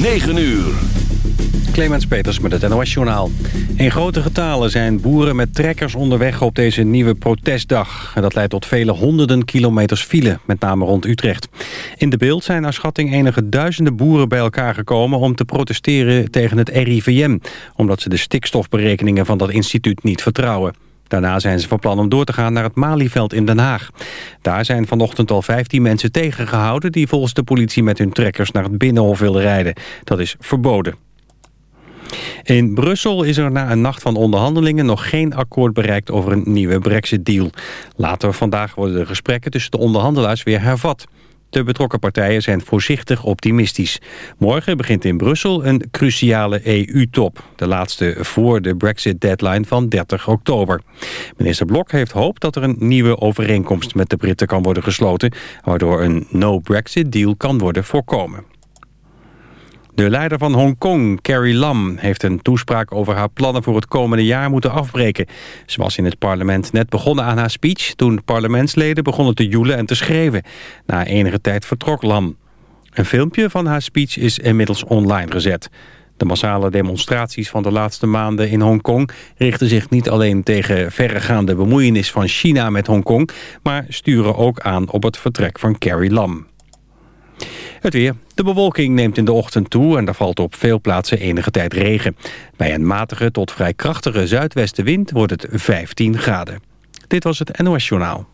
9 uur. Clemens Peters met het NOS Journaal. In grote getalen zijn boeren met trekkers onderweg op deze nieuwe protestdag. En dat leidt tot vele honderden kilometers file, met name rond Utrecht. In de beeld zijn naar schatting enige duizenden boeren bij elkaar gekomen... om te protesteren tegen het RIVM... omdat ze de stikstofberekeningen van dat instituut niet vertrouwen. Daarna zijn ze van plan om door te gaan naar het Malieveld in Den Haag. Daar zijn vanochtend al 15 mensen tegengehouden... die volgens de politie met hun trekkers naar het Binnenhof willen rijden. Dat is verboden. In Brussel is er na een nacht van onderhandelingen nog geen akkoord bereikt over een nieuwe brexit-deal. Later vandaag worden de gesprekken tussen de onderhandelaars weer hervat. De betrokken partijen zijn voorzichtig optimistisch. Morgen begint in Brussel een cruciale EU-top. De laatste voor de brexit-deadline van 30 oktober. Minister Blok heeft hoop dat er een nieuwe overeenkomst met de Britten kan worden gesloten... waardoor een no-Brexit-deal kan worden voorkomen. De leider van Hongkong, Carrie Lam, heeft een toespraak over haar plannen voor het komende jaar moeten afbreken. Ze was in het parlement net begonnen aan haar speech toen parlementsleden begonnen te joelen en te schreeuwen. Na enige tijd vertrok Lam. Een filmpje van haar speech is inmiddels online gezet. De massale demonstraties van de laatste maanden in Hongkong richten zich niet alleen tegen verregaande bemoeienis van China met Hongkong, maar sturen ook aan op het vertrek van Carrie Lam. Het weer. De bewolking neemt in de ochtend toe en er valt op veel plaatsen enige tijd regen. Bij een matige tot vrij krachtige zuidwestenwind wordt het 15 graden. Dit was het NOS Journaal.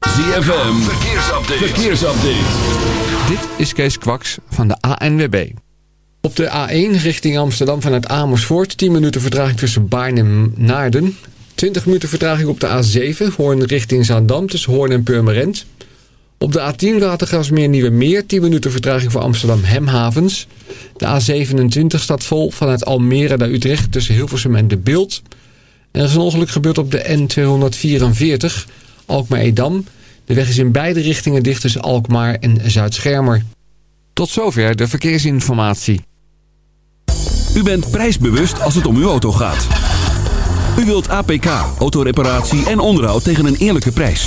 ZFM. Verkeersupdate. Verkeersupdate. Dit is Kees Kwaks van de ANWB. Op de A1 richting Amsterdam vanuit Amersfoort... 10 minuten vertraging tussen Baarn en Naarden. 20 minuten vertraging op de A7, Hoorn richting Zaandam... tussen Hoorn en Purmerend... Op de A10 Watergasmeer Nieuwe Meer 10 minuten vertraging voor Amsterdam Hemhavens. De A27 staat vol vanuit Almere naar Utrecht tussen Hilversum en De Beeld. Er is een ongeluk gebeurd op de N244 Alkmaar-Edam. De weg is in beide richtingen dicht tussen Alkmaar en Zuid-Schermer. Tot zover de verkeersinformatie. U bent prijsbewust als het om uw auto gaat. U wilt APK, autoreparatie en onderhoud tegen een eerlijke prijs.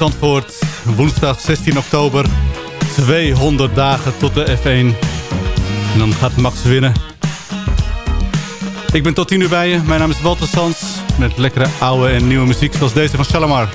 Zandvoort. Woensdag 16 oktober. 200 dagen tot de F1. En dan gaat Max winnen. Ik ben tot 10 uur bij je. Mijn naam is Walter Sands Met lekkere oude en nieuwe muziek zoals deze van Shalamar.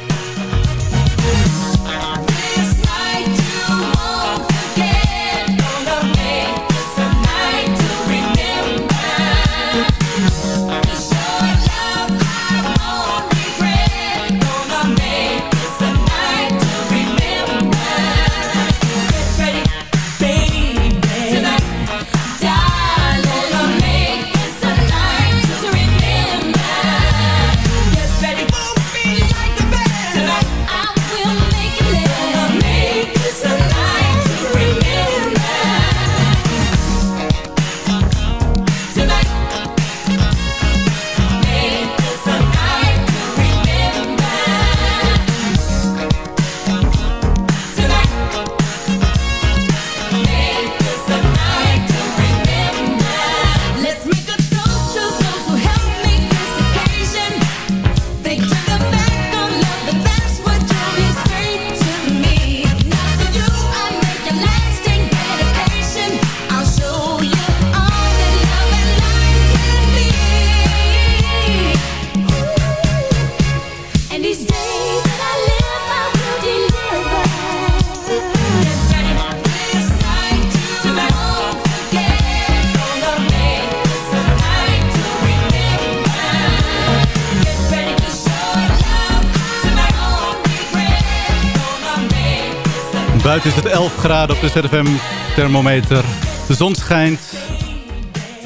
Buiten is het 11 graden op de ZFM-thermometer. De zon schijnt.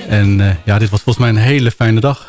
En eh, ja, dit was volgens mij een hele fijne dag.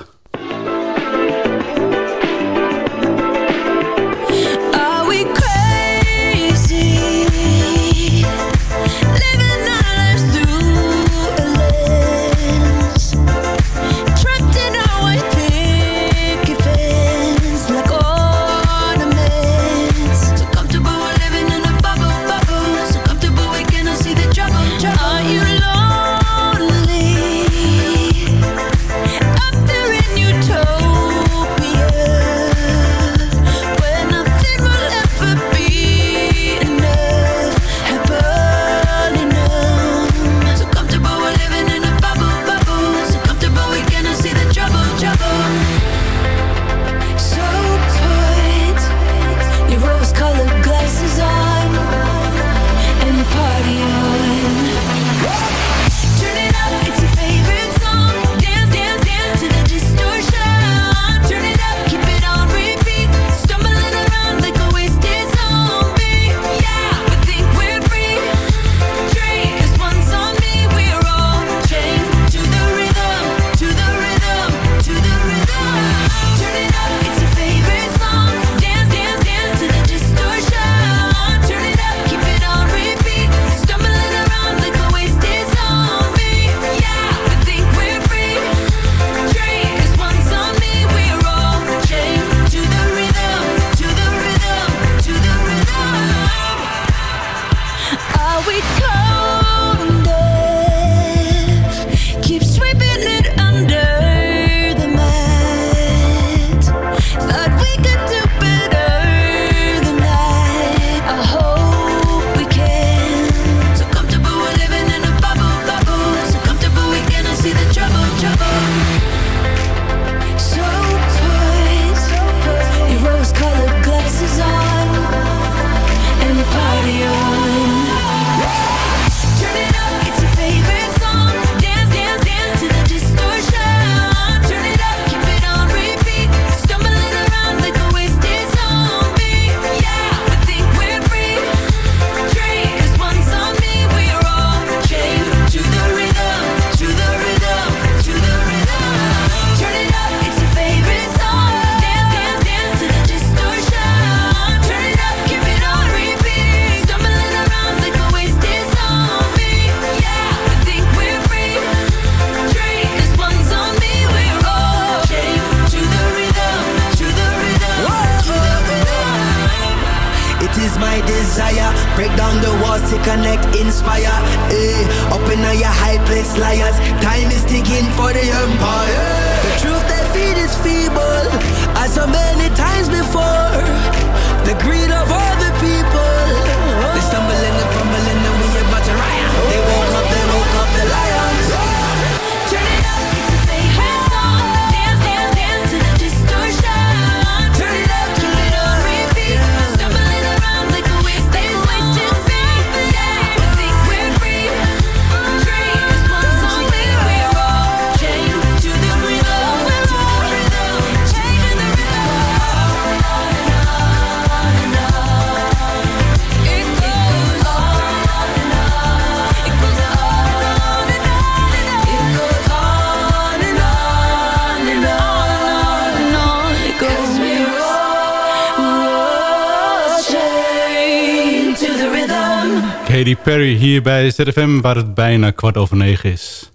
Katy Perry hier bij ZFM waar het bijna kwart over negen is.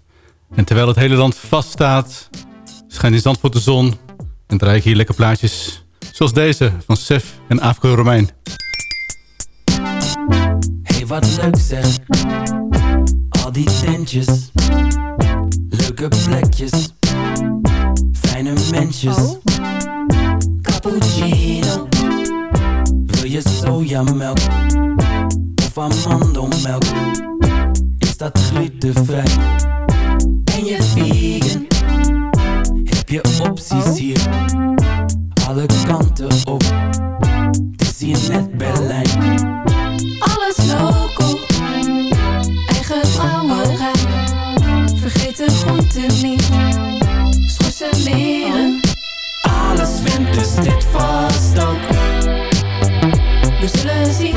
En terwijl het hele land vaststaat, schijnt in Zandvoort de zon. En draai ik hier lekker plaatjes zoals deze van Sef en Afro Romein. Hey, wat leuk zeg. Al die tentjes. Leuke plekjes. Fijne mensjes. Cappuccino. Wil je sojamelk? Of amandelmelk? Is dat glutenvrij? Ben je vegan? Heb je opties hier? Alle kanten op. Het is hier net Berlijn. Alles local, eigen brouwerij. Vergeet de groenten niet, schorsen leren. Alles wint, dus dit vast ook. We zullen zien,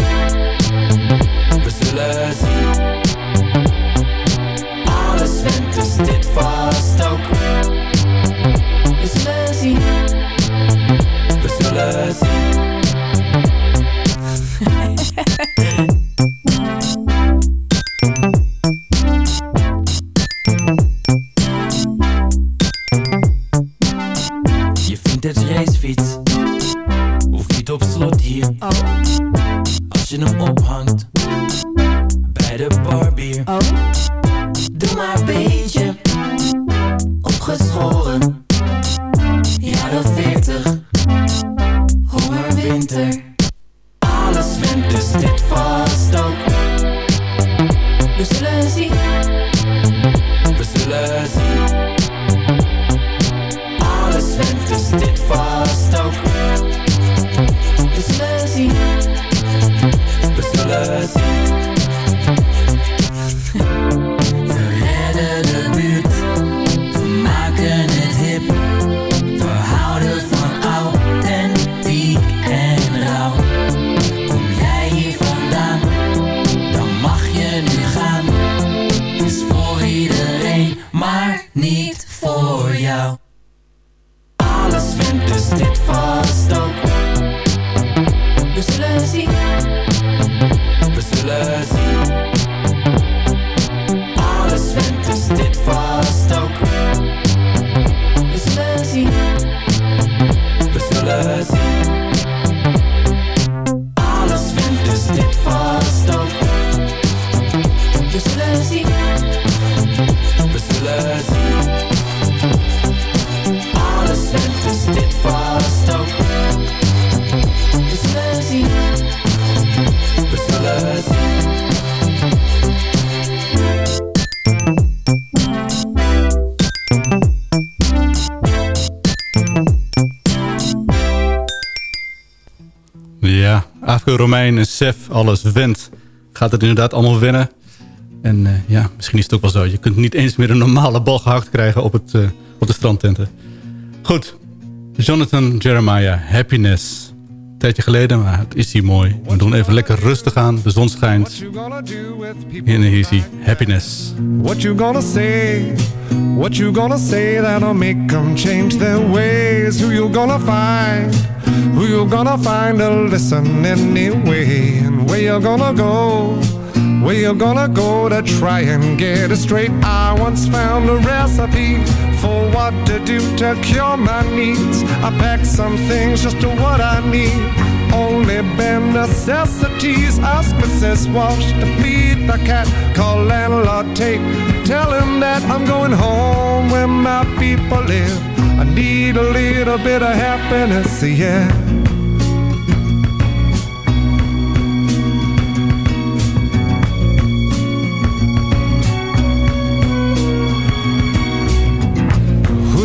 Alles wint, dus dit vast ook. zullen zien. Romein en Sef, alles went. Gaat het inderdaad allemaal winnen? En eh, ja, misschien is het ook wel zo. Je kunt niet eens meer een normale bal gehakt krijgen op, het, eh, op de strandtenten. Goed, Jonathan Jeremiah, Happiness. Een tijdje geleden, maar het is hier mooi. We doen even lekker rustig aan. De zon schijnt. Hier is hij, Happiness. What you gonna say? What you gonna say that'll make them change their ways? Who you gonna find? Who you gonna find to listen anyway? And where you gonna go? Where you gonna go to try and get it straight? I once found a recipe for what to do to cure my needs. I packed some things just to what I need. Only bare necessities. Ask Mrs. Walsh to feed the cat. Call landlord Tate. Tell him that I'm going home where my people live. I need a little bit of happiness, yeah.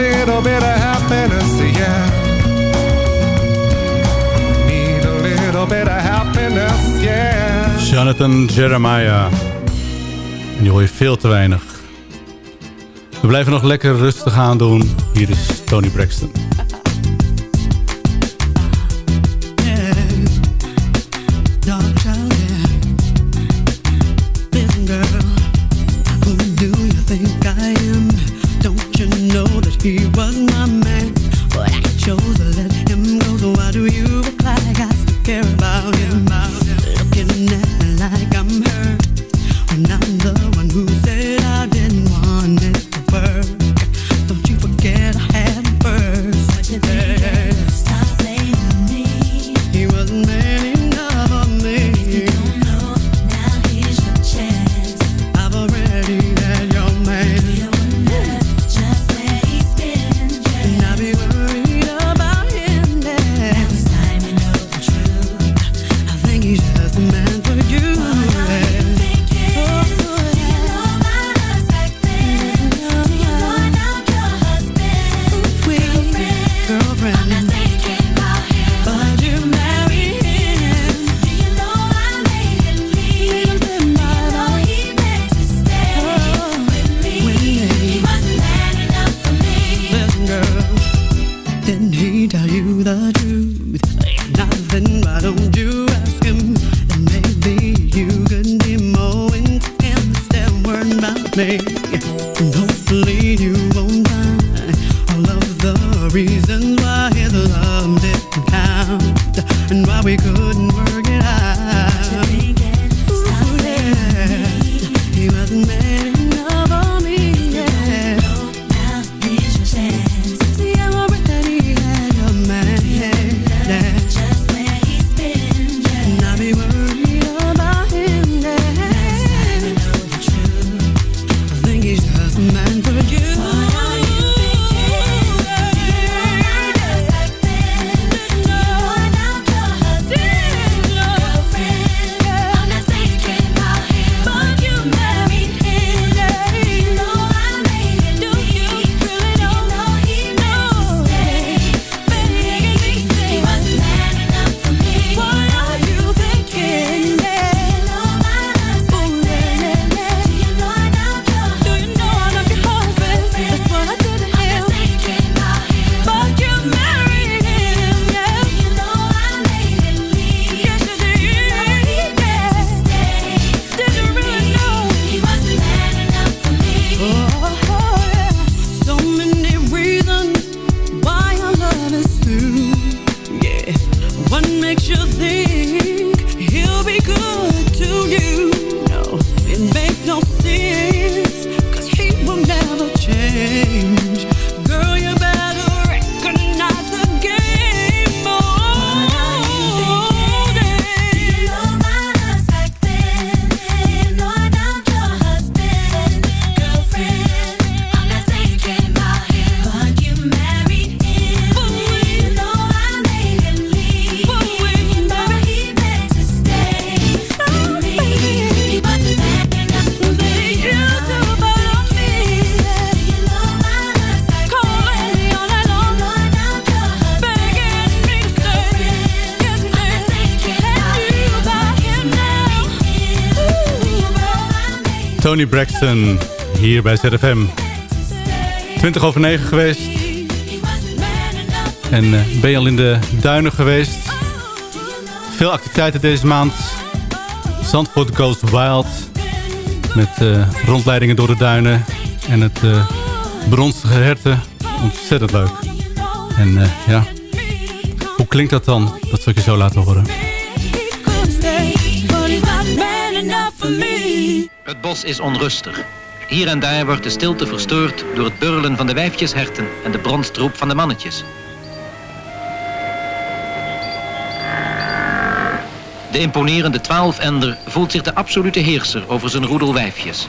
Little bit of happiness, yeah. Need a little bit of happiness, yeah. Jonathan Jeremiah. En die hoor je veel te weinig. We blijven nog lekker rustig aan doen. Hier is Tony Braxton. Tony Braxton hier bij ZFM. 20 over 9 geweest. En eh, ben je al in de duinen geweest. Veel activiteiten deze maand. Zandvoort Coast Wild. Met eh, rondleidingen door de duinen. En het eh, uh, bronstige herten. Ontzettend leuk. En ja, hoe klinkt dat dan? Dat zal ik je zo laten horen. bos is onrustig. Hier en daar wordt de stilte verstoord door het burlen van de wijfjesherten en de bronstroep van de mannetjes. De imponerende twaalfender voelt zich de absolute heerser over zijn roedel wijfjes.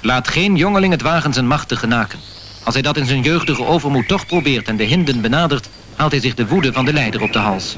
Laat geen jongeling het wagen zijn macht te genaken. Als hij dat in zijn jeugdige overmoed toch probeert en de hinden benadert, haalt hij zich de woede van de leider op de hals.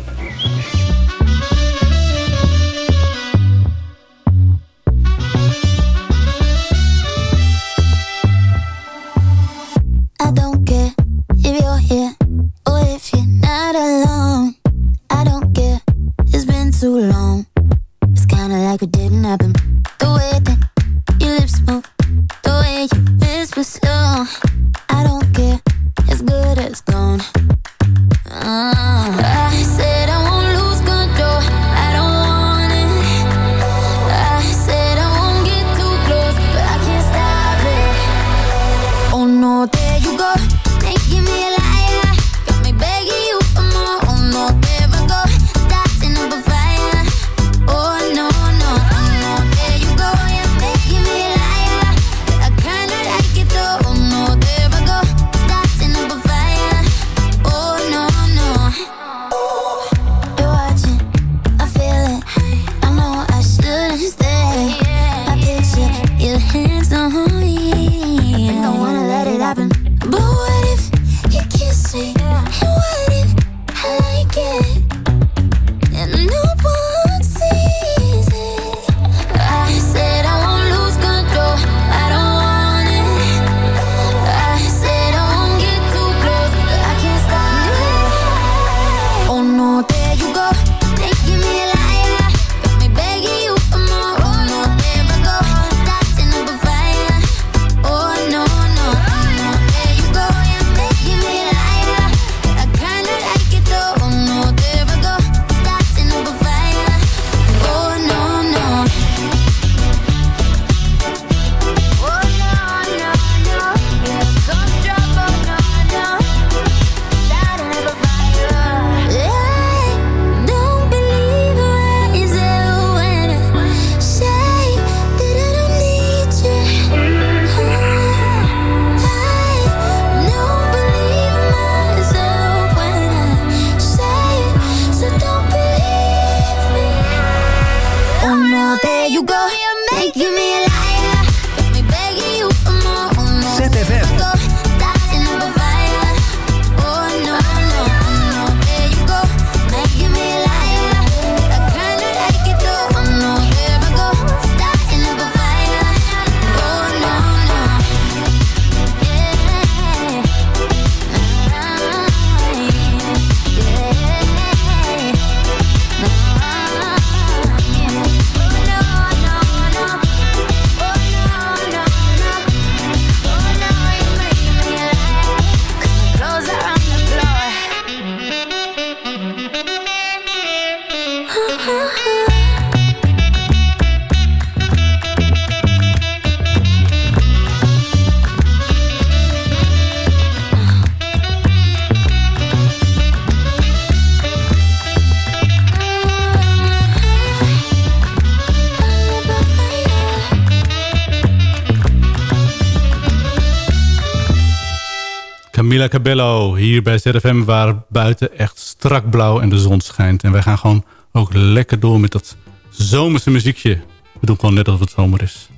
Camila Cabello hier bij ZFM... waar buiten echt strak blauw en de zon schijnt. En wij gaan gewoon ook lekker door met dat zomerse muziekje. We doen gewoon net alsof het zomer is.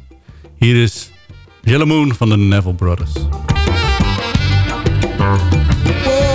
Hier is Yellow Moon van de Neville Brothers. Oh.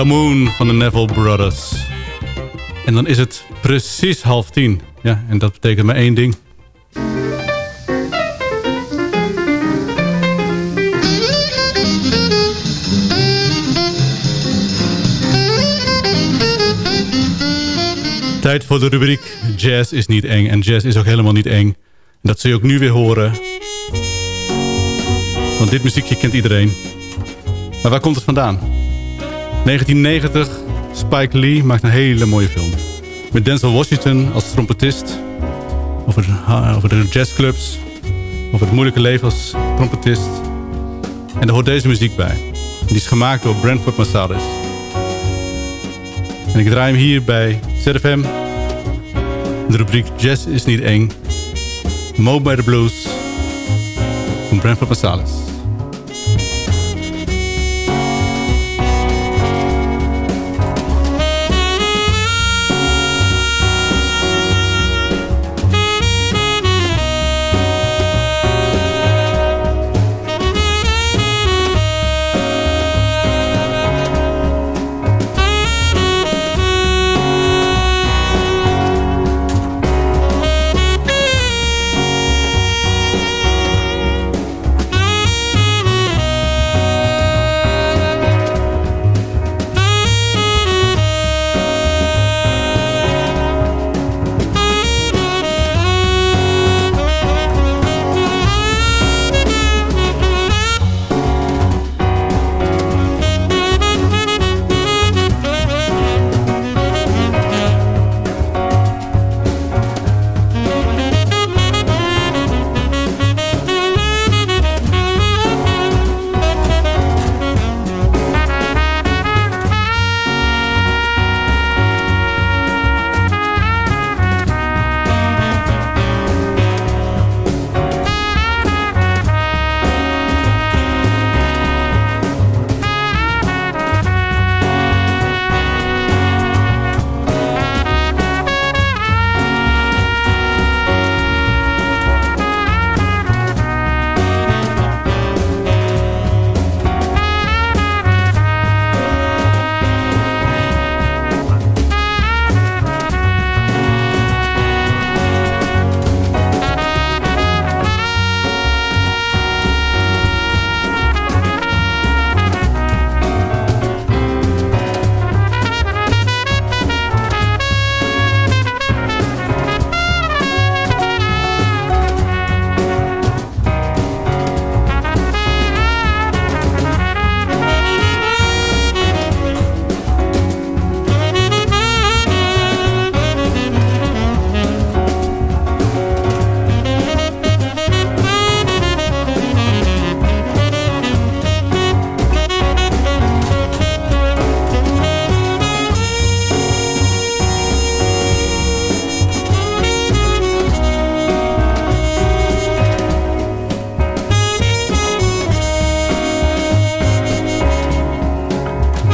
Yellow Moon van de Neville Brothers. En dan is het precies half tien. Ja, en dat betekent maar één ding. Tijd voor de rubriek Jazz is niet eng. En jazz is ook helemaal niet eng. En dat zul je ook nu weer horen. Want dit muziekje kent iedereen. Maar waar komt het vandaan? 1990, Spike Lee maakt een hele mooie film. Met Denzel Washington als trompetist. Over, de- over de jazzclubs. Over het moeilijke leven als trompetist. En daar hoort deze muziek bij. Die is gemaakt door Brentford Marsalis. En ik draai hem hier bij ZFM. De rubriek Jazz is niet eng. Mo by the Blues. Van Brentford Marsalis.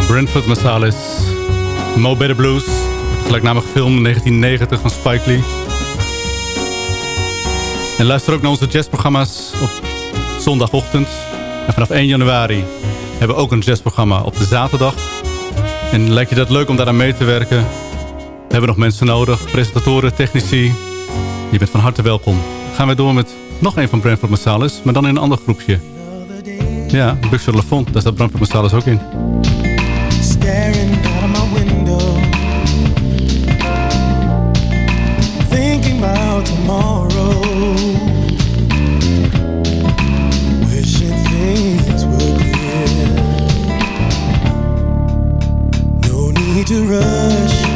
Brentford Marsalis. Mo Better Blues. Het gelijknamige film 1990 van Spike Lee. En luister ook naar onze jazzprogramma's op zondagochtend. En vanaf 1 januari hebben we ook een jazzprogramma op de zaterdag. En lijkt je dat leuk om daaraan mee te werken? We hebben nog mensen nodig, presentatoren, technici. Je bent van harte welkom. Gaan we door met nog een van Brentford Marsalis, maar dan in een ander groepje. Ja, Bux sur le Fond, daar staat Brentford Marsalis ook in. Staring out of my window, thinking about tomorrow, wishing things were clear. No need to rush.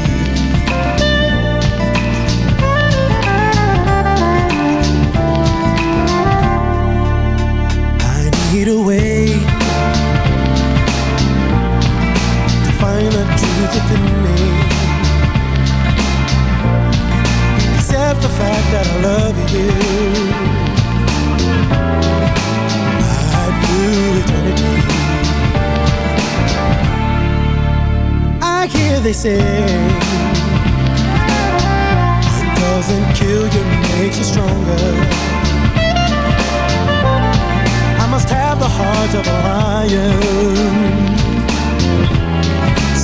nothing made Except the fact that I love you. I blew eternity. I hear they say What doesn't kill you makes you stronger. I must have the heart of a lion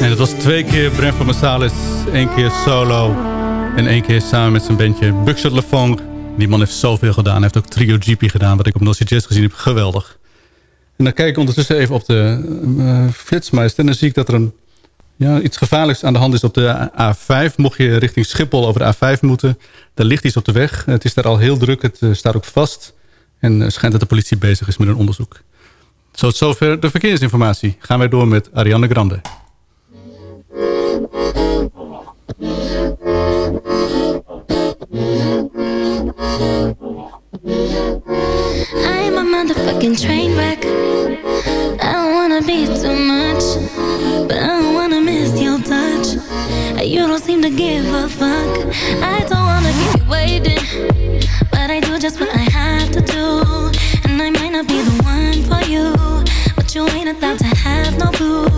En het was twee keer Brent van Marsalis, één keer solo en één keer samen met zijn bandje Buxot Lafong. Die man heeft zoveel gedaan. Hij heeft ook Trio GP gedaan, wat ik op Nossie Jazz gezien heb. Geweldig. En dan kijk ik ondertussen even op de uh. En dan zie ik dat er een, ja, iets gevaarlijks aan de hand is op de A5. Mocht je richting Schiphol over de A5 moeten, daar ligt iets op de weg. Het is daar al heel druk, het eh, staat ook vast. En schijnt dat de politie bezig is met een onderzoek. Tot zover de verkeersinformatie. Gaan wij door met Ariane Grande. I'm a motherfucking train wreck. I don't wanna be too much, but I don't wanna miss your touch. You don't seem to give a fuck. I don't wanna keep waiting, but I do just what I have to do. And I might not be the one for you, but you ain't about to have no clue.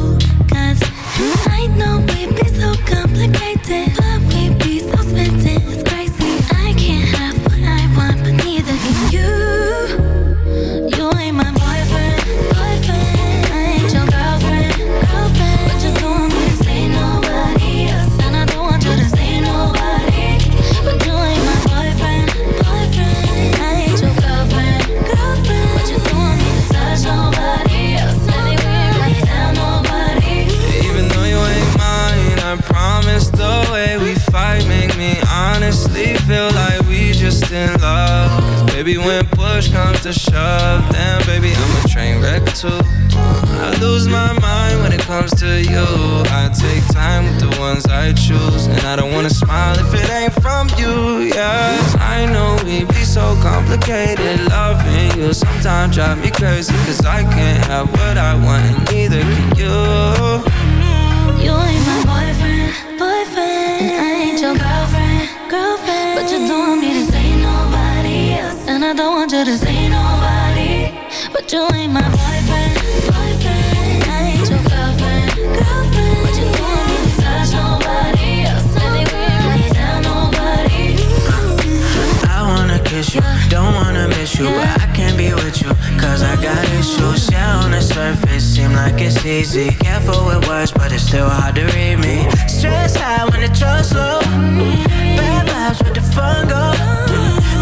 Baby, when push comes to shove, then baby, I'm a train wreck too. I lose my mind when it comes to you. I take time with the ones I choose, and I don't wanna smile if it ain't from you. Yeah, I know we be so complicated. Loving you sometimes drive me crazy, cause I can't have what I want, and neither can you. You ain't my boyfriend, boyfriend. I want you to say nobody. But you ain't my boyfriend, ain't your girlfriend, girlfriend. You want me to touch nobody else. Nobody. I wanna kiss you, don't wanna miss you, but I can't be with you, cause I got issues. Yeah, on the surface, seem like it's easy. Careful with words, but it's still hard to read me. Stress high when the trust low. Bad vibes with the fun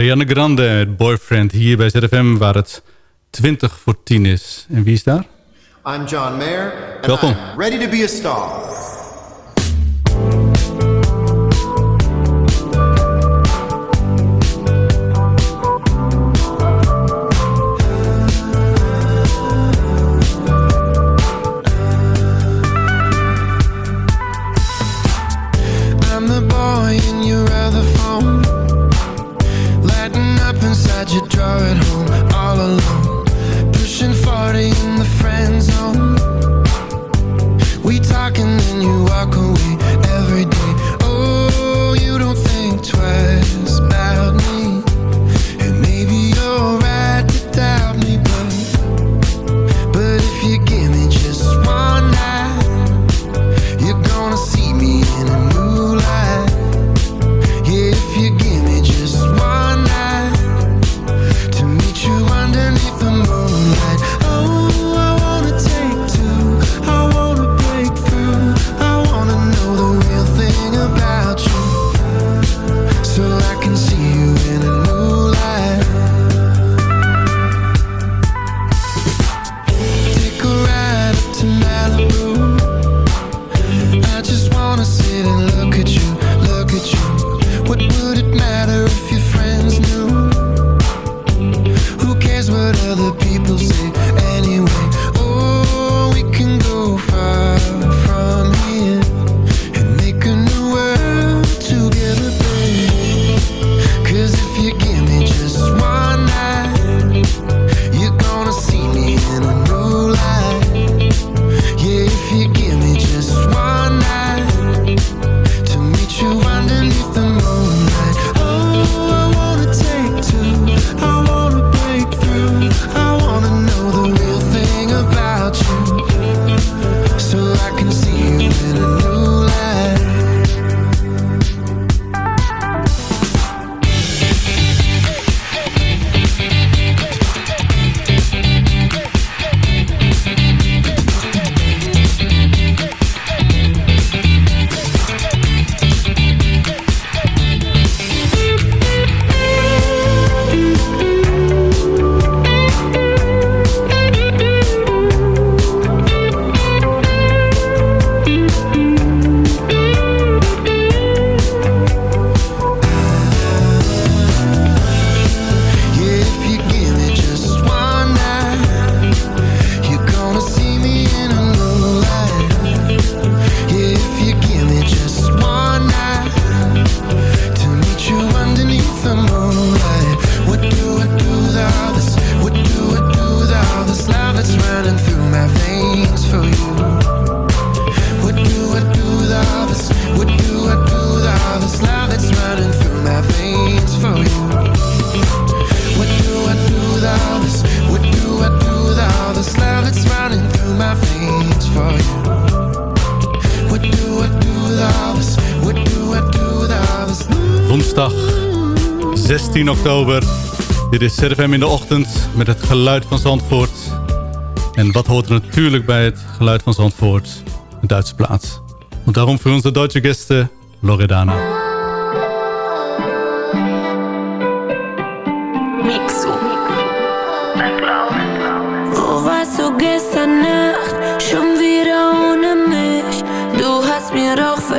Ariana Grande met Boyfriend hier bij ZFM waar het 20 voor 10 is. En wie is daar? I'm John Mayer, and Welkom. I'm ready to be a star. 16 oktober. Dit is ZFM in de ochtend met het geluid van Zandvoort. En wat hoort er natuurlijk bij het geluid van Zandvoort? Een Duitse plaats. Want daarom voor onze Duitse gasten Loredana. Wo warst du gestern Nacht? Schon wieder ohne mich. Du hast mir doch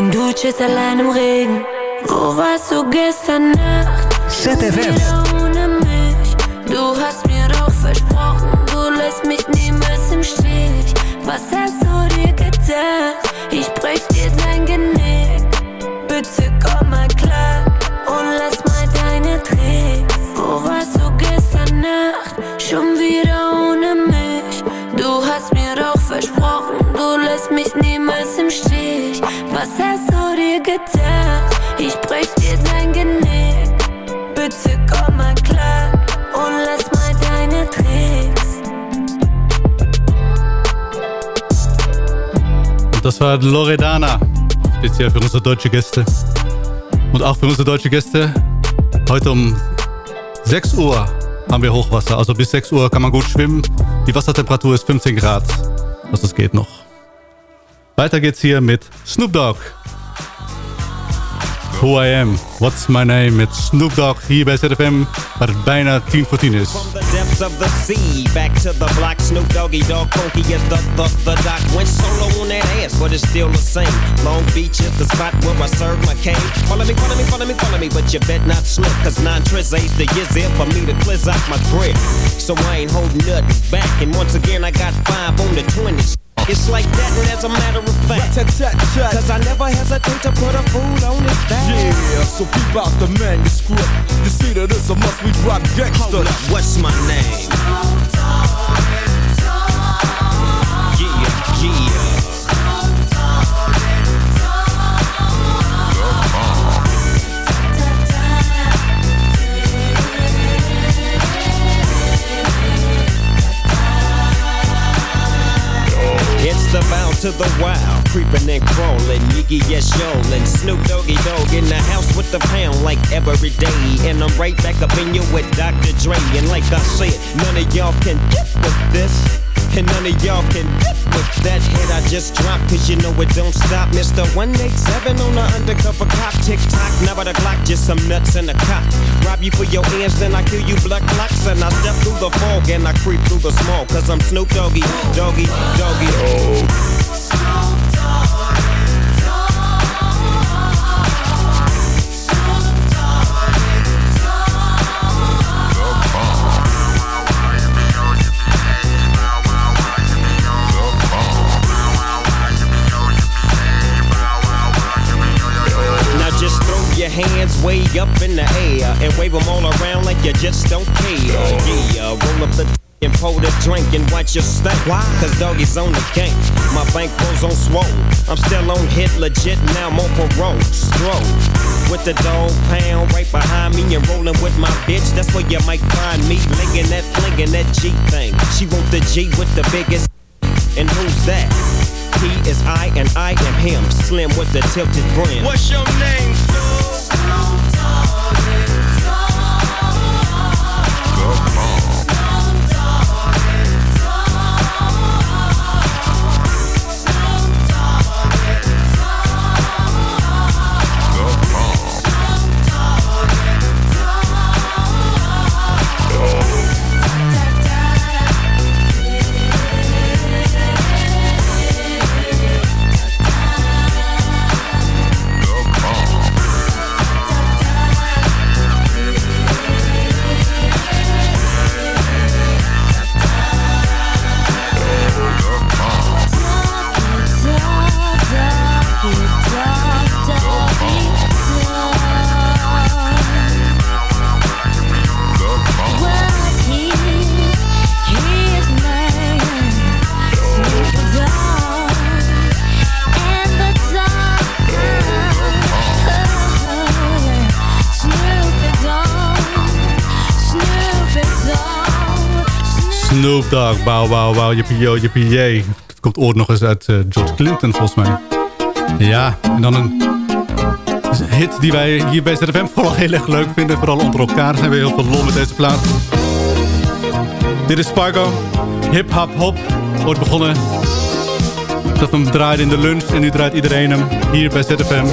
Und du chillst allein im Regen. Wo warst du gestern Nacht? ZFM. War Loredana. Speziell für unsere deutsche Gäste. Und auch für unsere deutsche Gäste. Heute um 6 Uhr haben wir Hochwasser. Also bis 6 Uhr kann man gut schwimmen. Die Wassertemperatur ist 15 Grad. Also es geht noch. Weiter geht's hier mit Snoop Dogg. Who I Am, What's My Name met Snoop Dogg hier bij ZFM, waar het bijna 10 voor 10 is. the depths of the sea. Back to the block, Snoop Doggy Dog Funky is the, the, the doc. Went solo on that ass, but it's still the same. Long Beach is the spot where I serve my cane. Follow me, follow me, follow me, follow me, but you bet not slip, cause nine tris ain't the years there for me to cliz out my grip. So I ain't holding nothing back, and once again I got five on the 20s. It's like that, and as a matter of fact, cause I never hesitate to put a fool on his back. Yeah, so keep out the manuscript. You see that it's a must we drop gangsta. Hold up, what's my name? To the wild, creeping and crawling, Yiggy yes and Snoop Doggy Dog in the house with the pound like every day, and I'm right back up in you with Dr. Dre, and like I said, none of y'all can get with this. And none of y'all can get with that hit I just dropped. Cause you know it don't stop. Mr. 187 on the undercover cop. Tick tock, now by the clock Just some nuts in the cop. Rob you for your ends, then I kill you blood clots. And I step through the fog and I creep through the small. Cause I'm Snoop Doggy, Doggy, Doggy. Oh Now just throw your hands way up in the air and wave them all around like you just don't care. Yeah, roll up the and pour the drink and watch your stink. Why? Cause doggy's on the game. My bankroll's on swole. I'm still on hit legit now, I'm on parole. Stroll. With the dog pound right behind me and rolling with my bitch. That's where you might find me. Linking that, flinging that G thing. She want the G with the biggest. And who's that? He is I and I am him. Slim with the tilted brim. What's your name, Snoop Dogg, Bow Wow Wow, Yippie Yo, Yippie komt ooit nog eens uit eh, George Clinton volgens mij. Ja, en dan een hit die wij hier bij ZFM vooral heel erg leuk vinden. Vooral onder elkaar zijn we heel veel lol met deze plaat. Dit is Spargo, Hip Hop Hop, wordt begonnen. Dat we hem draaiden in de lunch en nu draait iedereen hem hier bij ZFM.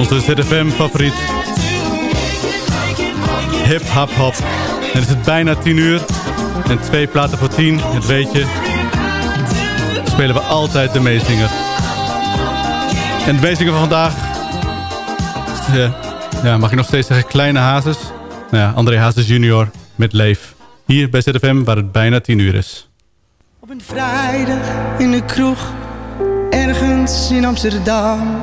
Onze ZFM-favoriet. Hip Hop Hop. En het is bijna 10 uur. En twee platen voor 10, dat weet je. Spelen we altijd de meezinger. En de meezinger van vandaag... eh, ja, mag ik nog steeds zeggen Kleine Hazes? Nou ja, André Hazes junior met Leef. Hier bij ZFM waar het bijna 10 uur is. Op een vrijdag in de kroeg, ergens in Amsterdam.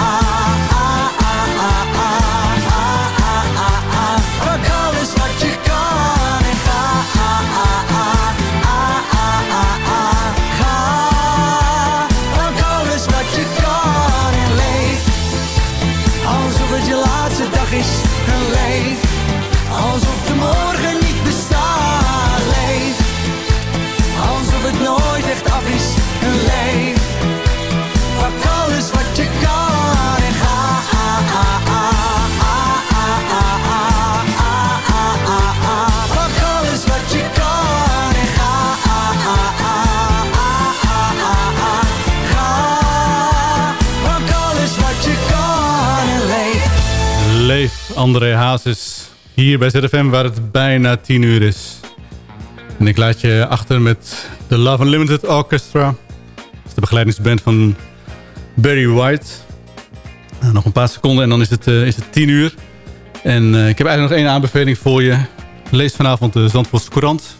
André Hazes hier bij ZFM waar het bijna 10 uur is. En ik laat je achter met de Love Unlimited Orchestra. Dat is de begeleidingsband van Barry White. Nou, nog een paar seconden en dan is het, eh, is het 10 uur. En eh, ik heb eigenlijk nog één aanbeveling voor je. Lees vanavond de Zandvoortse Courant.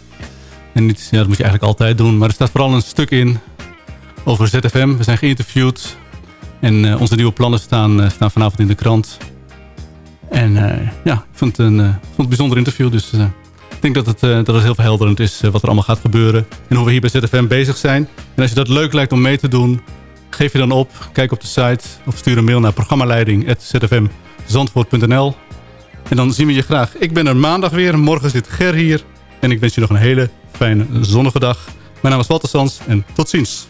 En niet, ja, dat moet je eigenlijk altijd doen. Maar er staat vooral een stuk in over ZFM. We zijn geïnterviewd. En eh, onze nieuwe plannen staan, staan vanavond in de krant. En eh, ja, ik vond het een, eh, vond een bijzonder interview. Dus eh, ik denk dat het, dat het heel verhelderend is wat er allemaal gaat gebeuren. En hoe we hier bij ZFM bezig zijn. En als je dat leuk lijkt om mee te doen, geef je dan op. Kijk op de site of stuur een mail naar programmaleiding.zfmzandvoort.nl En dan zien we je graag. Ik ben er maandag weer. Morgen zit Ger hier. En ik wens je nog een hele fijne zonnige dag. Mijn naam is Walter Sans en tot ziens.